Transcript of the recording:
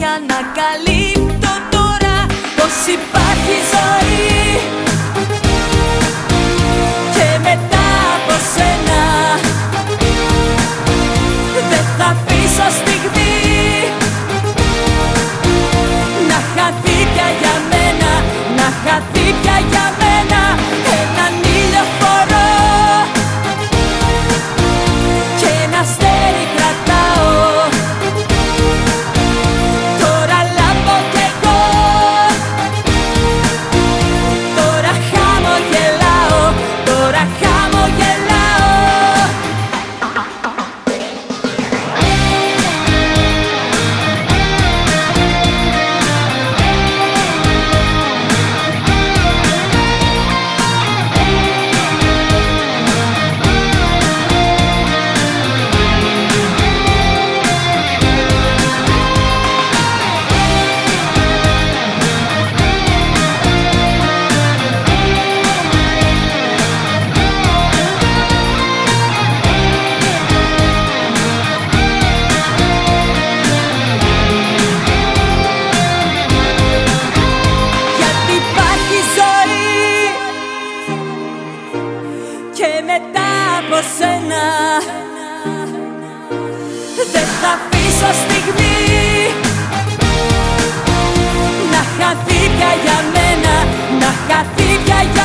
ανακαλύπτω να καλύπτω τώρα πως υπάρχει ζωή. σένα. Δεν θα αφήσω στιγμή Να χαθεί πια για μένα Να χαθεί πια για